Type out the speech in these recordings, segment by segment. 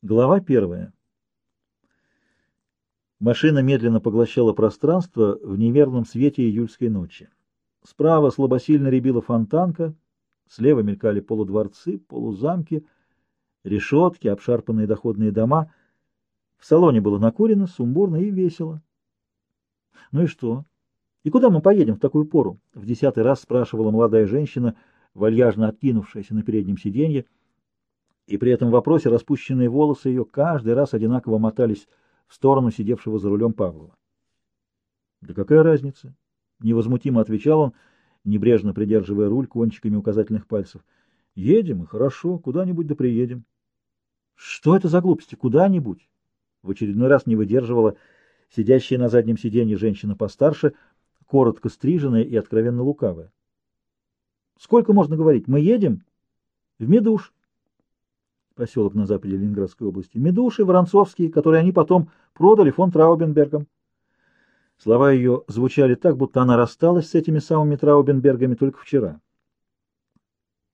Глава первая. Машина медленно поглощала пространство в неверном свете июльской ночи. Справа слабосильно рябила фонтанка, слева мелькали полудворцы, полузамки, решетки, обшарпанные доходные дома. В салоне было накурено, сумбурно и весело. «Ну и что? И куда мы поедем в такую пору?» — в десятый раз спрашивала молодая женщина, вальяжно откинувшаяся на переднем сиденье, — и при этом вопросе распущенные волосы ее каждый раз одинаково мотались в сторону сидевшего за рулем Павлова. «Да какая разница?» — невозмутимо отвечал он, небрежно придерживая руль кончиками указательных пальцев. «Едем, и хорошо, куда-нибудь да приедем». «Что это за глупости? Куда-нибудь?» В очередной раз не выдерживала сидящая на заднем сиденье женщина постарше, коротко стриженная и откровенно лукавая. «Сколько можно говорить? Мы едем?» «В Медуш» поселок на западе Ленинградской области, Медуши, Воронцовские, которые они потом продали фон Траубенбергам. Слова ее звучали так, будто она рассталась с этими самыми Траубенбергами только вчера.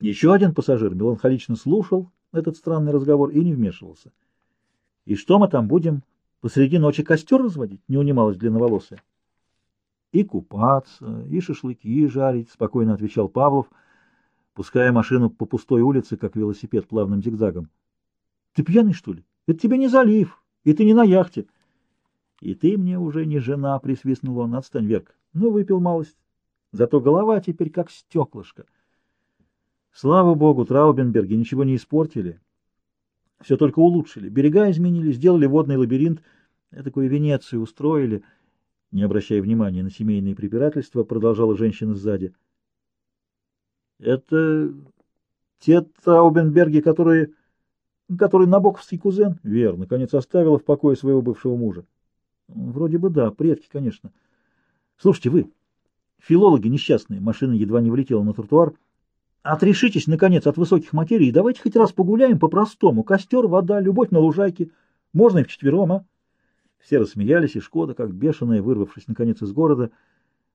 Еще один пассажир меланхолично слушал этот странный разговор и не вмешивался. — И что мы там будем? Посреди ночи костер разводить? — не унималась длинноволосая. — И купаться, и шашлыки жарить, — спокойно отвечал Павлов, — пуская машину по пустой улице, как велосипед плавным зигзагом. — Ты пьяный, что ли? Это тебе не залив, и ты не на яхте. — И ты мне уже не жена, — присвистнул он. — Отстань, Верка. Ну, выпил малость. Зато голова теперь как стеклышко. Слава богу, Траубенберги ничего не испортили. Все только улучшили. Берега изменили, сделали водный лабиринт, такую Венецию устроили. Не обращая внимания на семейные препирательства, продолжала женщина сзади. Это те Траубенберги, которые... который набоковский кузен? Верно, наконец оставила в покое своего бывшего мужа. Вроде бы да, предки, конечно. Слушайте, вы, филологи несчастные, машина едва не влетела на тротуар, отрешитесь, наконец, от высоких материй давайте хоть раз погуляем по-простому. Костер, вода, любовь на лужайке. Можно и вчетвером, а? Все рассмеялись, и Шкода, как бешеная, вырвавшись, наконец, из города,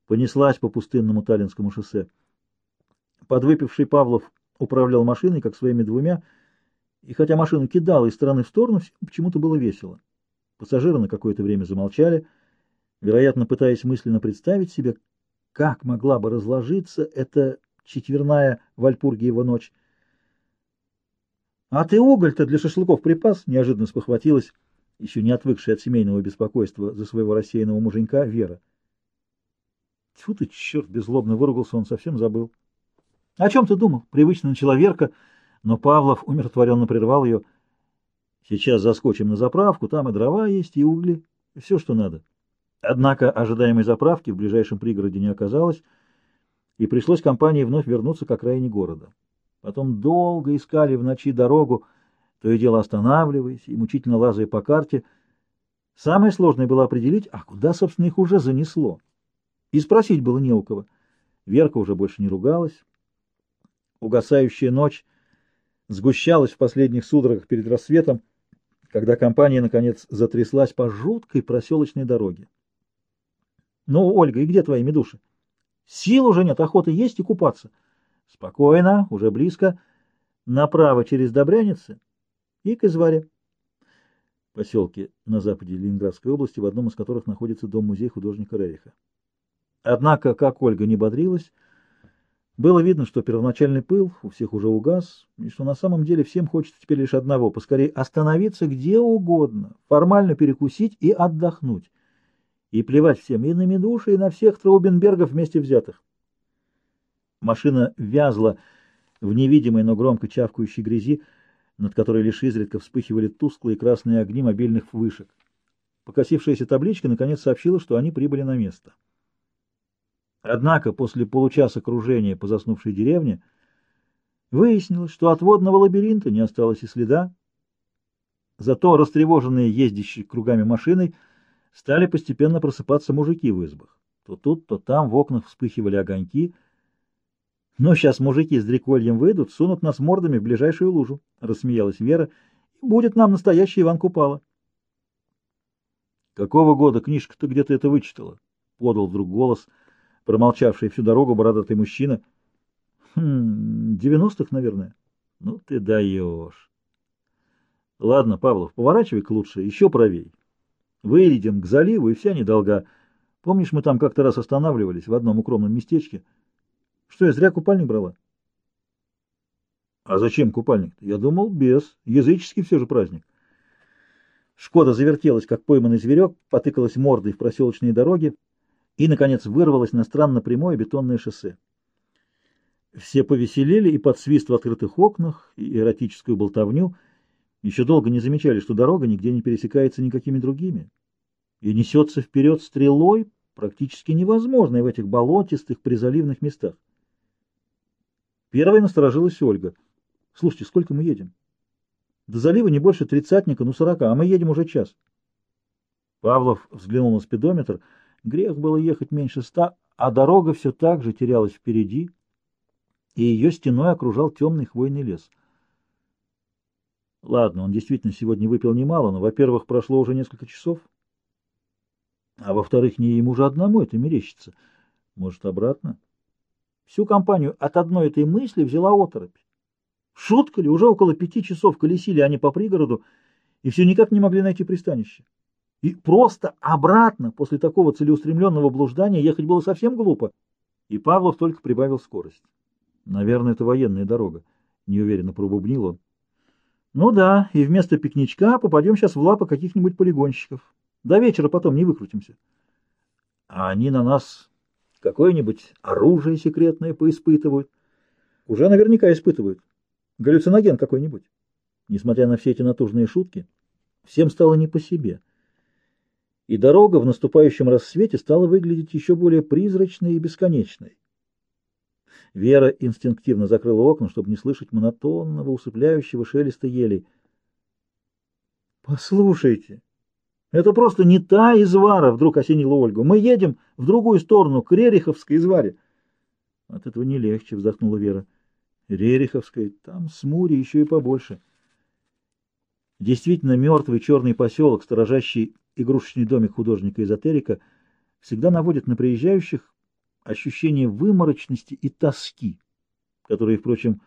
понеслась по пустынному Таллинскому шоссе. Подвыпивший Павлов управлял машиной, как своими двумя, и хотя машину кидала из стороны в сторону, почему-то было весело. Пассажиры на какое-то время замолчали, вероятно, пытаясь мысленно представить себе, как могла бы разложиться эта четверная Вальпургиева ночь. — А ты уголь-то для шашлыков припас? — неожиданно спохватилась, еще не отвыкшая от семейного беспокойства за своего рассеянного муженька, Вера. — Тьфу ты, черт! — беззлобно выругался он, совсем забыл. — О чем ты думал? — привычно начала Верка, но Павлов умиротворенно прервал ее. — Сейчас заскочим на заправку, там и дрова есть, и угли, и все, что надо. Однако ожидаемой заправки в ближайшем пригороде не оказалось, и пришлось компании вновь вернуться к окраине города. Потом долго искали в ночи дорогу, то и дело останавливаясь и мучительно лазая по карте. Самое сложное было определить, а куда, собственно, их уже занесло. И спросить было не у кого. Верка уже больше не ругалась, Угасающая ночь сгущалась в последних судорогах перед рассветом, когда компания, наконец, затряслась по жуткой проселочной дороге. — Ну, Ольга, и где твои медуши? — Сил уже нет, охоты есть и купаться. — Спокойно, уже близко. Направо через Добряницы и к Изваре. Поселки на западе Ленинградской области, в одном из которых находится дом-музей художника Рериха. Однако, как Ольга не бодрилась, было видно, что первоначальный пыл у всех уже угас, и что на самом деле всем хочется теперь лишь одного — поскорее остановиться где угодно, формально перекусить и отдохнуть. И плевать всем и на Медуши, и на всех Траубенбергов вместе взятых. Машина вязла в невидимой, но громко чавкающей грязи, над которой лишь изредка вспыхивали тусклые красные огни мобильных вышек. Покосившаяся табличка наконец сообщила, что они прибыли на место. Однако после получаса кружения по заснувшей деревне выяснилось, что от водного лабиринта не осталось и следа. Зато растревоженные ездящие кругами машиной стали постепенно просыпаться мужики в избах. То тут, то там в окнах вспыхивали огоньки. Но сейчас мужики с дрекольем выйдут, сунут нас мордами в ближайшую лужу, — рассмеялась Вера, — будет нам настоящий Иван Купала. — Какого года книжка-то где-то это вычитала? — подал вдруг голос — промолчавший всю дорогу бородатый мужчина. Хм, девяностых, наверное. Ну ты даешь. Ладно, Павлов, поворачивай к лучше, еще правей. Выедем к заливу, и вся недолга. Помнишь, мы там как-то раз останавливались в одном укромном местечке? Что, я зря купальник брала? А зачем купальник? Я думал, без. Языческий все же праздник. Шкода завертелась, как пойманный зверек, потыкалась мордой в проселочные дороги и, наконец, вырвалась на странно прямое бетонное шоссе. Все повеселели и под свист в открытых окнах, и эротическую болтовню — еще долго не замечали, что дорога нигде не пересекается никакими другими, и несется вперед стрелой, практически невозможной в этих болотистых призаливных местах. Первой насторожилась Ольга. «Слушайте, сколько мы едем?» «До залива не больше тридцатника, ну сорока, а мы едем уже час». Павлов взглянул на спидометр. Грех было ехать меньше ста, а дорога все так же терялась впереди, и ее стеной окружал темный хвойный лес. Ладно, он действительно сегодня выпил немало, но, во-первых, прошло уже несколько часов, а во-вторых, не ему же одному это мерещится. Может, обратно? Всю компанию от одной этой мысли взяла оторопь. Шутка ли, уже около пяти часов колесили они по пригороду и все никак не могли найти пристанище. И просто обратно после такого целеустремленного блуждания ехать было совсем глупо. И Павлов только прибавил скорость. Наверное, это военная дорога, неуверенно пробубнил он. Ну да, и вместо пикничка попадем сейчас в лапы каких-нибудь полигонщиков. До вечера потом не выкрутимся. А они на нас какое-нибудь оружие секретное поиспытывают. Уже наверняка испытывают. Галлюциноген какой-нибудь. Несмотря на все эти натужные шутки, всем стало не по себе. И дорога в наступающем рассвете стала выглядеть еще более призрачной и бесконечной. Вера инстинктивно закрыла окна, чтобы не слышать монотонного, усыпляющего шелеста елей. «Послушайте, это просто не та извара!» — вдруг осенила Ольгу. «Мы едем в другую сторону, к Рериховской изваре». «От этого не легче», — вздохнула Вера. «Рериховской, там с Мури еще и побольше». Действительно, мертвый черный поселок, сторожащий игрушечный домик художника-эзотерика, всегда наводит на приезжающих ощущение выморочности и тоски, которые, впрочем,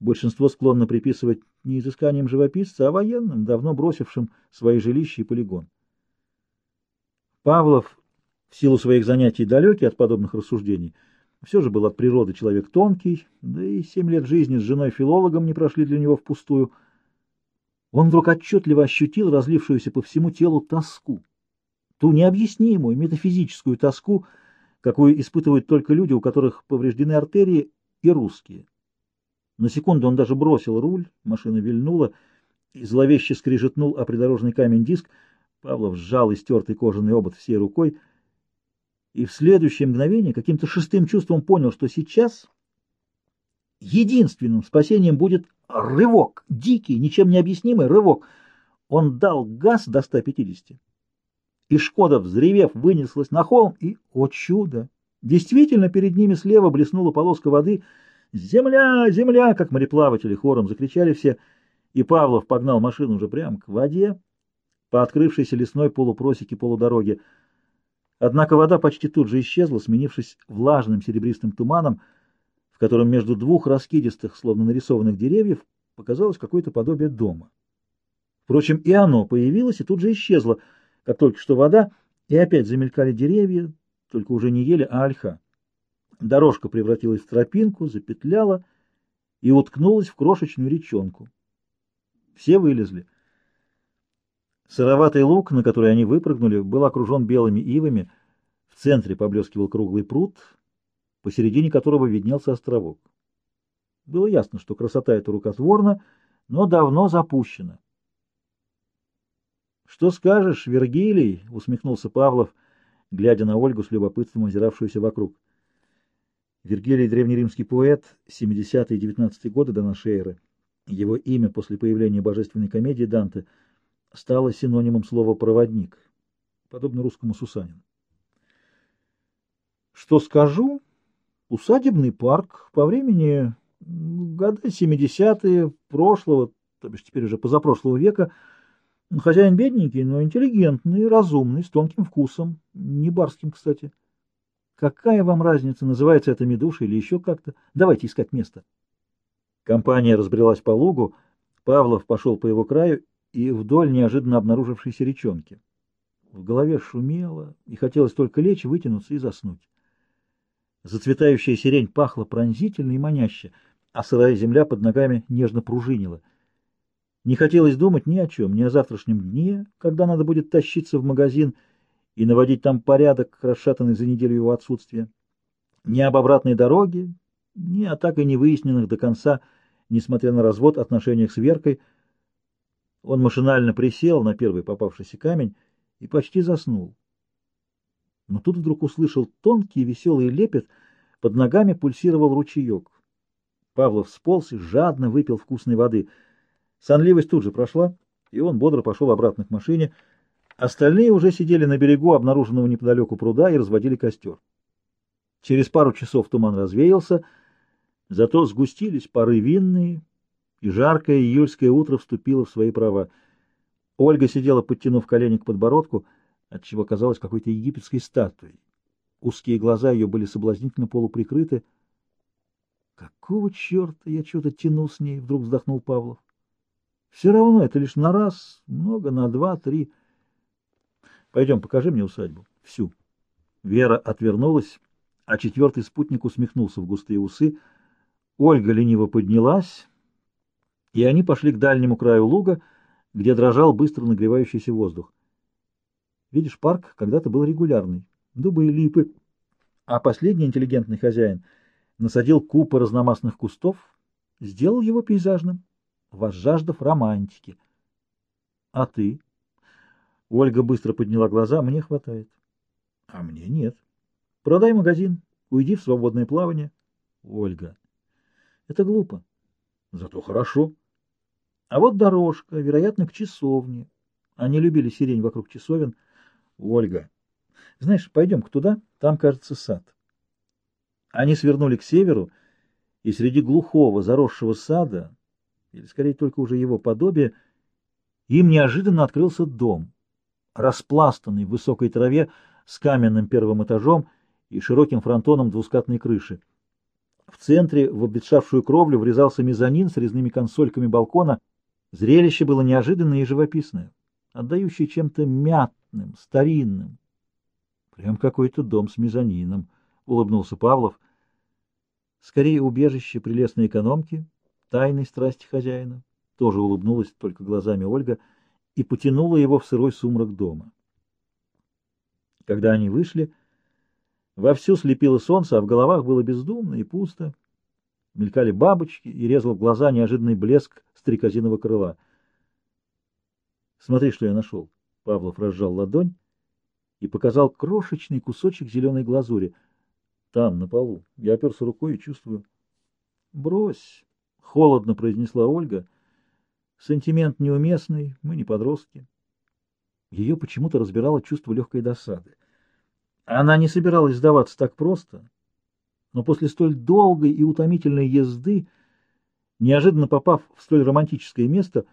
большинство склонно приписывать не изысканиям живописца, а военным, давно бросившим свои жилища и полигон. Павлов, в силу своих занятий далекий от подобных рассуждений, все же был от природы человек тонкий, да и семь лет жизни с женой-филологом не прошли для него впустую. Он вдруг отчетливо ощутил разлившуюся по всему телу тоску, ту необъяснимую метафизическую тоску, какую испытывают только люди, у которых повреждены артерии, и русские. На секунду он даже бросил руль, машина вильнула, и зловеще скрижетнул о придорожный камень диск. Павлов сжал истертый кожаный обод всей рукой, и в следующее мгновение каким-то шестым чувством понял, что сейчас единственным спасением будет рывок, дикий, ничем не объяснимый рывок. Он дал газ до 150 и Шкода, взревев, вынеслась на холм, и, о чудо! Действительно, перед ними слева блеснула полоска воды. «Земля! Земля!» — как мореплаватели хором закричали все, и Павлов погнал машину уже прямо к воде по открывшейся лесной полупросеке полудороги. Однако вода почти тут же исчезла, сменившись влажным серебристым туманом, котором между двух раскидистых, словно нарисованных деревьев, показалось какое-то подобие дома. Впрочем, и оно появилось и тут же исчезло — как только что вода, и опять замелькали деревья, только уже не ели, а ольха. Дорожка превратилась в тропинку, запетляла и уткнулась в крошечную речонку. Все вылезли. Сыроватый луг, на который они выпрыгнули, был окружен белыми ивами, в центре поблескивал круглый пруд, посередине которого виднелся островок. Было ясно, что красота эта рукотворна, но давно запущена. «Что скажешь, Вергилий?» — усмехнулся Павлов, глядя на Ольгу с любопытством озиравшуюся вокруг. Вергилий — древнеримский поэт, 70-е и 19 годы до нашей эры. Его имя после появления божественной комедии Данте стало синонимом слова «проводник», подобно русскому Сусанину. Что скажу? Усадебный парк по времени года 70-е прошлого, то бишь теперь уже позапрошлого века — Хозяин бедненький, но интеллигентный, разумный, с тонким вкусом. Не барским, кстати. Какая вам разница, называется это медуша или еще как-то? Давайте искать место. Компания разбрелась по лугу. Павлов пошел по его краю и вдоль неожиданно обнаружившейся речонки. В голове шумело, и хотелось только лечь, вытянуться и заснуть. Зацветающая сирень пахла пронзительно и маняще, а сырая земля под ногами нежно пружинила. Не хотелось думать ни о чем, ни о завтрашнем дне, когда надо будет тащиться в магазин и наводить там порядок, расшатанный за неделю его отсутствия, ни об обратной дороге, ни о так и не выясненных до конца, несмотря на развод, отношениях с Веркой. Он машинально присел на первый попавшийся камень и почти заснул. Но тут вдруг услышал тонкий веселый лепет, под ногами пульсировал ручеек. Павлов сполз и жадно выпил вкусной воды. Сонливость тут же прошла, и он бодро пошел обратно к машине. Остальные уже сидели на берегу обнаруженного неподалеку пруда и разводили костер. Через пару часов туман развеялся, зато сгустились пары винные, и жаркое июльское утро вступило в свои права. Ольга сидела, подтянув колени к подбородку, отчего казалась какой-то египетской статуей. Узкие глаза ее были соблазнительно полуприкрыты. «Какого черта я что-то тянул с ней?» — вдруг вздохнул Павлов. «Все равно это лишь на раз, много на два, три. Пойдем, покажи мне усадьбу. Всю». Вера отвернулась, а четвертый спутник усмехнулся в густые усы. Ольга лениво поднялась, и они пошли к дальнему краю луга, где дрожал быстро нагревающийся воздух. Видишь, парк когда-то был регулярный, дубы и липы, а последний интеллигентный хозяин насадил купы разномастных кустов, сделал его пейзажным, возжаждав романтики. А ты? Ольга быстро подняла глаза, мне хватает. А мне нет. Продай магазин, уйди в свободное плавание. Ольга. Это глупо. Зато хорошо. А вот дорожка, вероятно, к часовне. Они любили сирень вокруг часовен. Ольга, знаешь, пойдем-ка туда, там, кажется, сад. Они свернули к северу, и среди глухого, заросшего сада, или скорее только уже его подобие, им неожиданно открылся дом, распластанный в высокой траве с каменным первым этажом и широким фронтоном двускатной крыши. В центре в обветшавшую кровлю врезался мезонин с резными консольками балкона — Зрелище было неожиданное и живописное, отдающее чем-то мятным, старинным. Прям какой-то дом с мезонином, — улыбнулся Павлов. Скорее убежище прелестной экономки, тайной страсти хозяина. Тоже улыбнулась только глазами Ольга и потянула его в сырой сумрак дома. Когда они вышли, вовсю слепило солнце, а в головах было бездумно и пусто. Мелькали бабочки и резал в глаза неожиданный блеск стрекозиного крыла. «Смотри, что я нашел!» Павлов разжал ладонь и показал крошечный кусочек зеленой глазури. Там, на полу. Я оперся рукой и чувствую. «Брось!» — холодно произнесла Ольга. «Сентимент неуместный, мы не подростки». Ее почему-то разбирало чувство легкой досады. Она не собиралась сдаваться так просто, но после столь долгой и утомительной езды, неожиданно попав в столь романтическое место,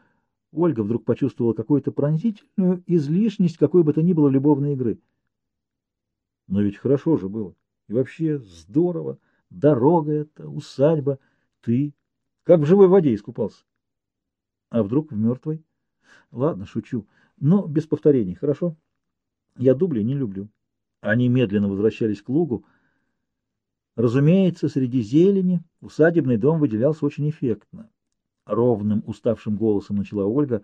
Ольга вдруг почувствовала какую-то пронзительную излишность какой бы то ни было любовной игры. Но ведь хорошо же было. И вообще здорово. Дорога эта, усадьба, ты. Как в живой воде искупался. А вдруг в мертвой? Ладно, шучу. Но без повторений, хорошо? Я дубли не люблю. Они медленно возвращались к лугу, Разумеется, среди зелени усадебный дом выделялся очень эффектно. Ровным, уставшим голосом начала Ольга,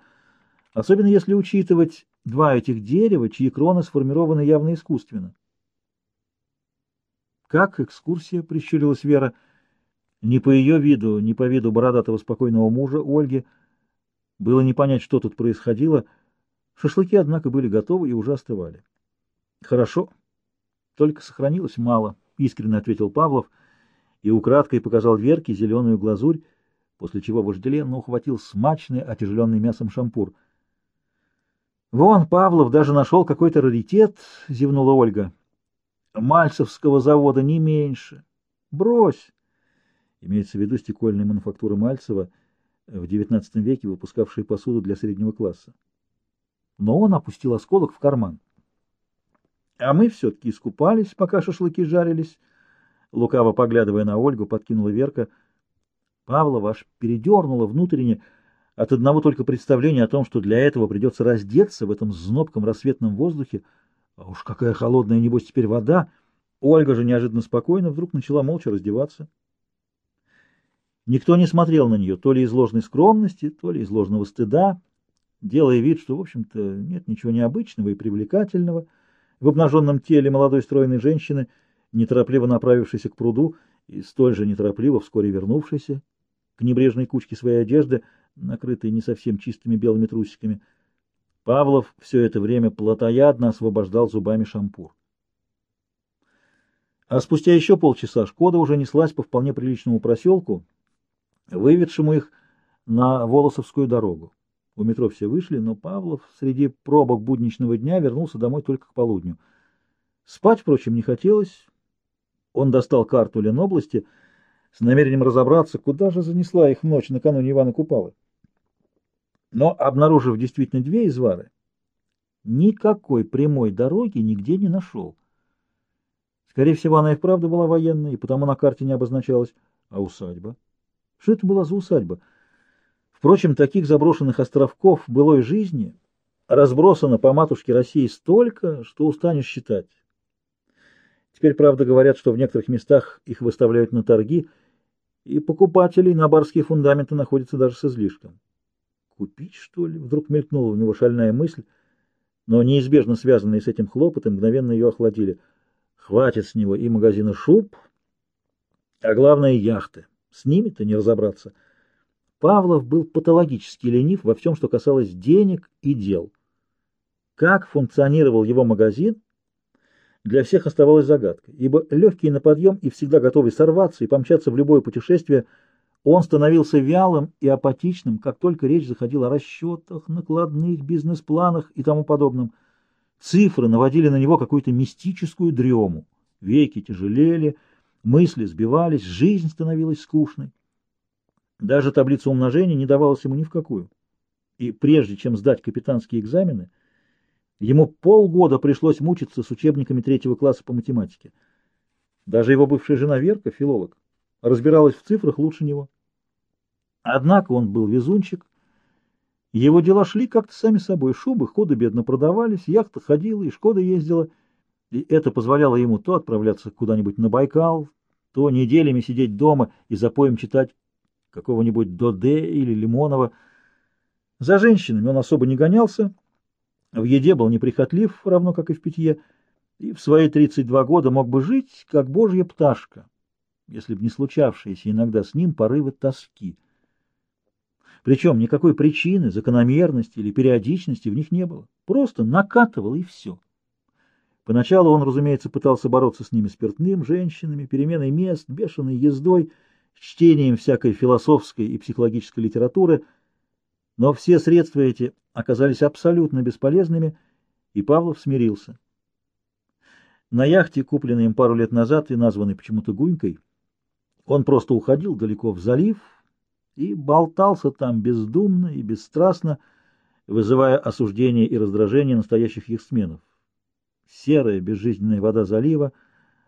особенно если учитывать два этих дерева, чьи кроны сформированы явно искусственно. «Как экскурсия?» — прищурилась Вера. Ни по ее виду, ни по виду бородатого спокойного мужа Ольги было не понять, что тут происходило. Шашлыки, однако, были готовы и уже остывали. «Хорошо, только сохранилось мало». — искренне ответил Павлов и украдкой показал Верке зеленую глазурь, после чего вожделенно ухватил смачный, отяжеленный мясом шампур. «Вон, Павлов даже нашел какой-то раритет», — зевнула Ольга. «Мальцевского завода не меньше. Брось!» Имеется в виду стекольная мануфактура Мальцева, в XIX веке выпускавшая посуду для среднего класса. Но он опустил осколок в карман. А мы все-таки искупались, пока шашлыки жарились. Лукаво поглядывая на Ольгу, подкинула Верка. Павла ваш передернула внутренне, От одного только представления о том, что для этого придется раздеться в этом знобком рассветном воздухе, а уж какая холодная, небось, теперь вода, Ольга же неожиданно спокойно вдруг начала молча раздеваться. Никто не смотрел на нее, то ли из ложной скромности, то ли из ложного стыда, делая вид, что, в общем-то, нет ничего необычного и привлекательного в обнаженном теле молодой стройной женщины, неторопливо направившейся к пруду и столь же неторопливо вскоре вернувшейся к небрежной кучке своей одежды, накрытой не совсем чистыми белыми трусиками. Павлов все это время плотоядно освобождал зубами шампур. А спустя еще полчаса Шкода уже неслась по вполне приличному проселку, выведшему их на Волосовскую дорогу. У метро все вышли, но Павлов среди пробок будничного дня вернулся домой только к полудню. Спать, впрочем, не хотелось. Он достал карту Ленобласти с намерением разобраться, куда же занесла их ночь накануне Ивана Купалы. Но, обнаружив действительно две извары, никакой прямой дороги нигде не нашел. Скорее всего, она и вправду была военной, и потому на карте не обозначалась. А усадьба? Что это была за усадьба? Впрочем, таких заброшенных островков былой жизни разбросано по матушке России столько, что устанешь считать. Теперь, правда, говорят, что в некоторых местах их выставляют на торги, и покупателей на барские фундаменты находятся даже с излишком. Купить, что ли? Вдруг мелькнула у него шальная мысль, но неизбежно связанные с этим хлопоты мгновенно ее охладили. Хватит с него и магазина шуб, а главное — яхты. С ними-то не разобраться. Павлов был патологически ленив во всем, что касалось денег и дел. Как функционировал его магазин, для всех оставалось загадкой, ибо легкий на подъем и всегда готовый сорваться и помчаться в любое путешествие, он становился вялым и апатичным, как только речь заходила о расчетах, накладных, бизнес-планах и тому подобном. Цифры наводили на него какую-то мистическую дрему, веки тяжелели, мысли сбивались, жизнь становилась скучной. Даже таблица умножения не давалась ему ни в какую. И прежде чем сдать капитанские экзамены, ему полгода пришлось мучиться с учебниками третьего класса по математике. Даже его бывшая жена Верка, филолог, разбиралась в цифрах лучше него. Однако он был везунчик. Его дела шли как-то сами собой. Шубы худо-бедно продавались, яхта ходила и Шкода ездила. И это позволяло ему то отправляться куда-нибудь на Байкал, то неделями сидеть дома и за поем читать какого-нибудь Доде или Лимонова. За женщинами он особо не гонялся, в еде был неприхотлив, равно как и в питье, и в свои 32 года мог бы жить, как божья пташка, если бы не случавшиеся иногда с ним порывы тоски. Причем никакой причины, закономерности или периодичности в них не было. Просто накатывало и все. Поначалу он, разумеется, пытался бороться с ними спиртным, женщинами, переменой мест, бешеной ездой, чтением всякой философской и психологической литературы, но все средства эти оказались абсолютно бесполезными, и Павлов смирился. На яхте, купленной им пару лет назад и названной почему-то Гунькой, он просто уходил далеко в залив и болтался там бездумно и бесстрастно, вызывая осуждение и раздражение настоящих яхтсменов. Серая безжизненная вода залива —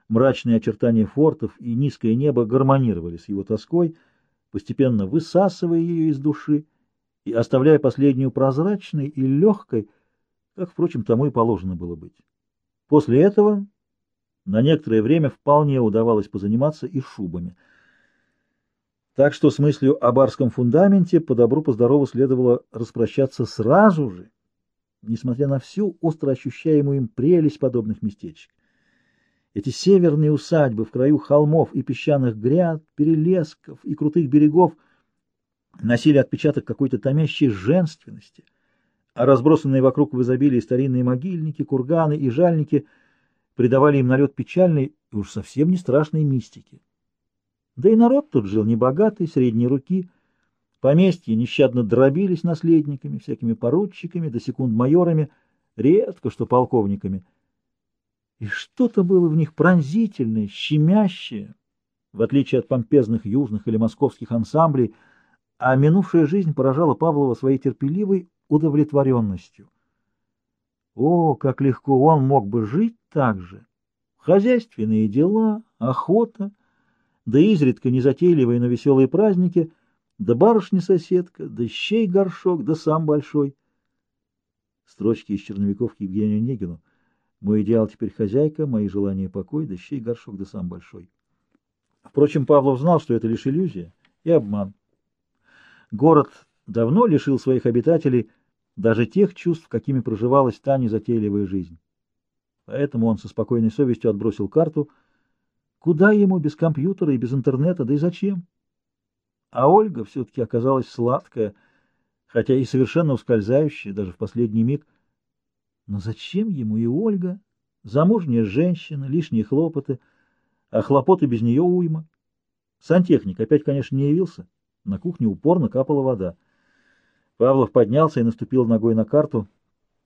Мрачные очертания фортов и низкое небо гармонировали с его тоской, постепенно высасывая ее из души и оставляя последнюю прозрачной и легкой, как, впрочем, тому и положено было быть. После этого на некоторое время вполне удавалось позаниматься и шубами. Так что с мыслью о барском фундаменте по добру, по здорову следовало распрощаться сразу же, несмотря на всю остро ощущаемую им прелесть подобных местечек. Эти северные усадьбы в краю холмов и песчаных гряд, перелесков и крутых берегов носили отпечаток какой-то томящей женственности, а разбросанные вокруг в изобилии старинные могильники, курганы и жальники придавали им налет печальной и уж совсем не страшной мистики. Да и народ тут жил небогатый, средней руки, поместья нещадно дробились наследниками, всякими поручиками, до секунд майорами, редко что полковниками — и что-то было в них пронзительное, щемящее, в отличие от помпезных южных или московских ансамблей, а минувшая жизнь поражала Павлова своей терпеливой удовлетворенностью. О, как легко он мог бы жить так же! Хозяйственные дела, охота, да изредка незатейливые, но веселые праздники Да барышня-соседка, да щей горшок, да сам большой. Строчки из черновиков к Евгению Негину. Мой идеал теперь хозяйка, мои желания покой, да щей горшок, да сам большой. Впрочем, Павлов знал, что это лишь иллюзия и обман. Город давно лишил своих обитателей даже тех чувств, какими проживалась та незатейливая жизнь. Поэтому он со спокойной совестью отбросил карту. Куда ему без компьютера и без интернета, да и зачем? А Ольга все-таки оказалась сладкая, хотя и совершенно ускользающая, даже в последний миг. Но зачем ему и Ольга? Замужняя женщина, лишние хлопоты, а хлопоты без нее уйма. Сантехник опять, конечно, не явился. На кухне упорно капала вода. Павлов поднялся и наступил ногой на карту,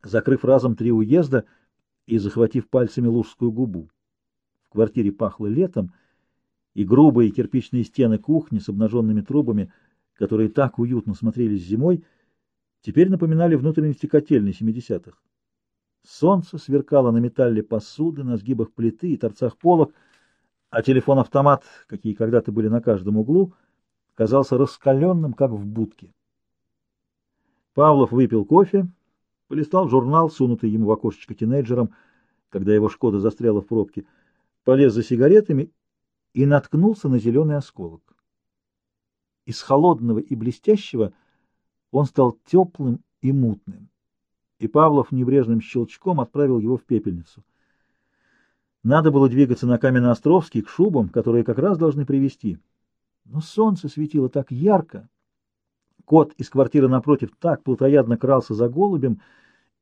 закрыв разом три уезда — и захватив пальцами лужскую губу. В квартире пахло летом, и грубые кирпичные стены кухни с обнаженными трубами, которые так уютно смотрелись зимой, теперь напоминали внутренности котельной 70-х. Солнце сверкало на металле посуды, на сгибах плиты и торцах полок, а телефон-автомат, какие когда-то были на каждом углу, казался раскаленным, как в будке. Павлов выпил кофе полистал журнал, сунутый ему в окошечко тинейджером, когда его «Шкода» застряла в пробке, полез за сигаретами и наткнулся на зеленый осколок. Из холодного и блестящего он стал теплым и мутным, и Павлов небрежным щелчком отправил его в пепельницу. Надо было двигаться на Каменноостровский к шубам, которые как раз должны привести. Но солнце светило так ярко, Кот из квартиры напротив так плотоядно крался за голубем,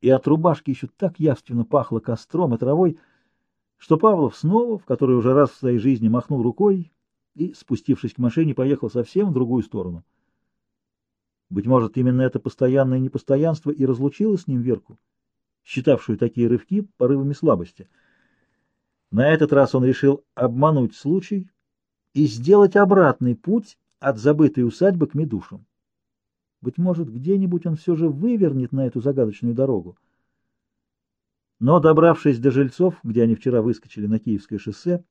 и от рубашки еще так явственно пахло костром и травой, что Павлов снова, в который уже раз в своей жизни махнул рукой и, спустившись к машине, поехал совсем в другую сторону. Быть может, именно это постоянное непостоянство и разлучило с ним Верку, считавшую такие рывки порывами слабости. На этот раз он решил обмануть случай и сделать обратный путь от забытой усадьбы к Медушам. Быть может, где-нибудь он все же вывернет на эту загадочную дорогу. Но, добравшись до жильцов, где они вчера выскочили на Киевское шоссе,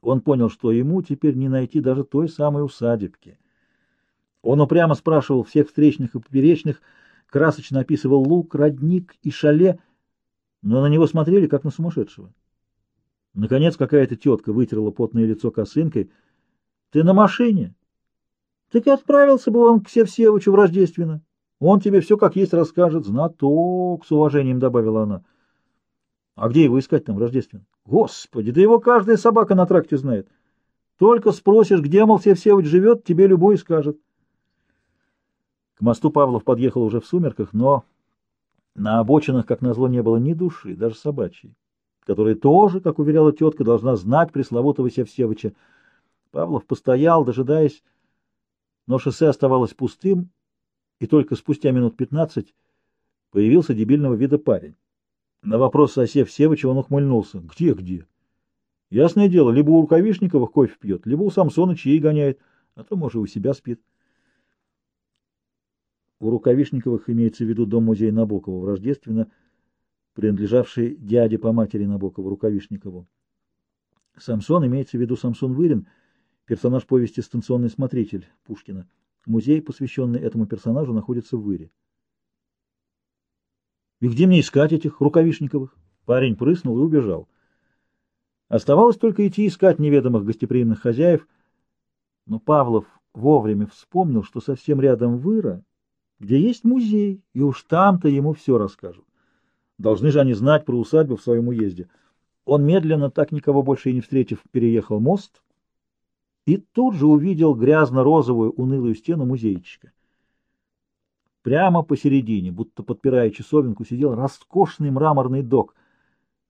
он понял, что ему теперь не найти даже той самой усадебки. Он упрямо спрашивал всех встречных и поперечных, красочно описывал лук, родник и шале, но на него смотрели, как на сумасшедшего. Наконец какая-то тетка вытерла потное лицо косынкой. — Ты на машине? Так и отправился бы он к Севсевичу в Рождественно. Он тебе все как есть расскажет. Знаток, с уважением добавила она. А где его искать там в Рождественно? Господи, да его каждая собака на тракте знает. Только спросишь, где, мол, Севсевич живет, тебе любой скажет. К мосту Павлов подъехал уже в сумерках, но на обочинах, как назло, не было ни души, даже собачьей, которая тоже, как уверяла тетка, должна знать пресловутого Севсевича. Павлов постоял, дожидаясь, но шоссе оставалось пустым, и только спустя минут пятнадцать появился дебильного вида парень. На вопрос Осев Севыча он ухмыльнулся. «Где, где?» «Ясное дело, либо у Рукавишниковых кофе пьет, либо у Самсона чьей гоняет, а то, может, у себя спит». У Рукавишниковых имеется в виду дом-музей Набокова в Рождественно, принадлежавший дяде по матери Набокова, Рукавишникову. Самсон имеется в виду Самсон Вырин — Персонаж повести «Станционный смотритель» Пушкина. Музей, посвященный этому персонажу, находится в Выре. «И где мне искать этих рукавишниковых?» Парень прыснул и убежал. Оставалось только идти искать неведомых гостеприимных хозяев, но Павлов вовремя вспомнил, что совсем рядом Выра, где есть музей, и уж там-то ему все расскажут. Должны же они знать про усадьбу в своем уезде. Он медленно, так никого больше и не встретив, переехал мост — и тут же увидел грязно-розовую унылую стену музейчика. Прямо посередине, будто подпирая часовенку, сидел роскошный мраморный док.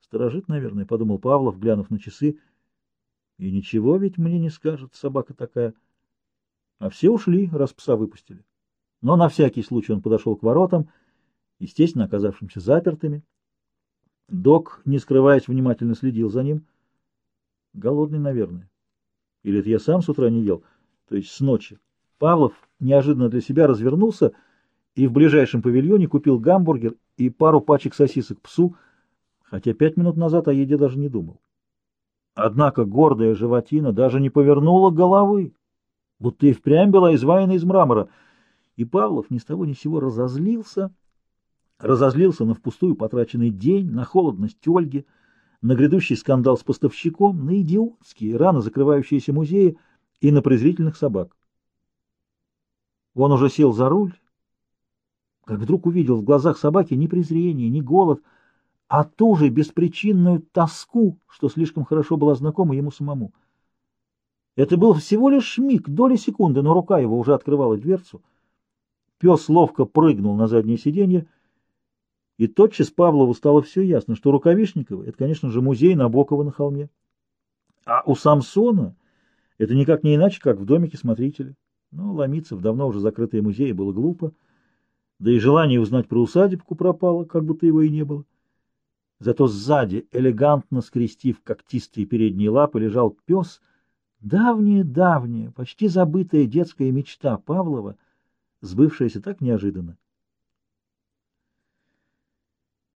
Сторожит, наверное, — подумал Павлов, глянув на часы. И ничего ведь мне не скажет, собака такая. А все ушли, раз пса выпустили. Но на всякий случай он подошел к воротам, естественно, оказавшимся запертыми. Док, не скрываясь, внимательно следил за ним. Голодный, наверное. Или это я сам с утра не ел, то есть с ночи. Павлов неожиданно для себя развернулся и в ближайшем павильоне купил гамбургер и пару пачек сосисок псу, хотя пять минут назад о еде даже не думал. Однако гордая животина даже не повернула головы. будто и впрямь была изваяна из мрамора. И Павлов ни с того ни сего разозлился, разозлился на впустую потраченный день, на холодность Ольги, на грядущий скандал с поставщиком, на идиотские, рано закрывающиеся музеи и на презрительных собак. Он уже сел за руль, как вдруг увидел в глазах собаки ни презрение, ни голод, а ту же беспричинную тоску, что слишком хорошо была знакома ему самому. Это был всего лишь миг, доли секунды, но рука его уже открывала дверцу. Пес ловко прыгнул на заднее сиденье, и тотчас Павлову стало все ясно, что Рукавишниково — это, конечно же, музей Набокова на холме. А у Самсона это никак не иначе, как в домике смотрителя. Но ломиться в давно уже закрытые музеи было глупо, да и желание узнать про усадебку пропало, как будто его и не было. Зато сзади, элегантно скрестив когтистые передние лапы, лежал пес, давняя-давняя, почти забытая детская мечта Павлова, сбывшаяся так неожиданно.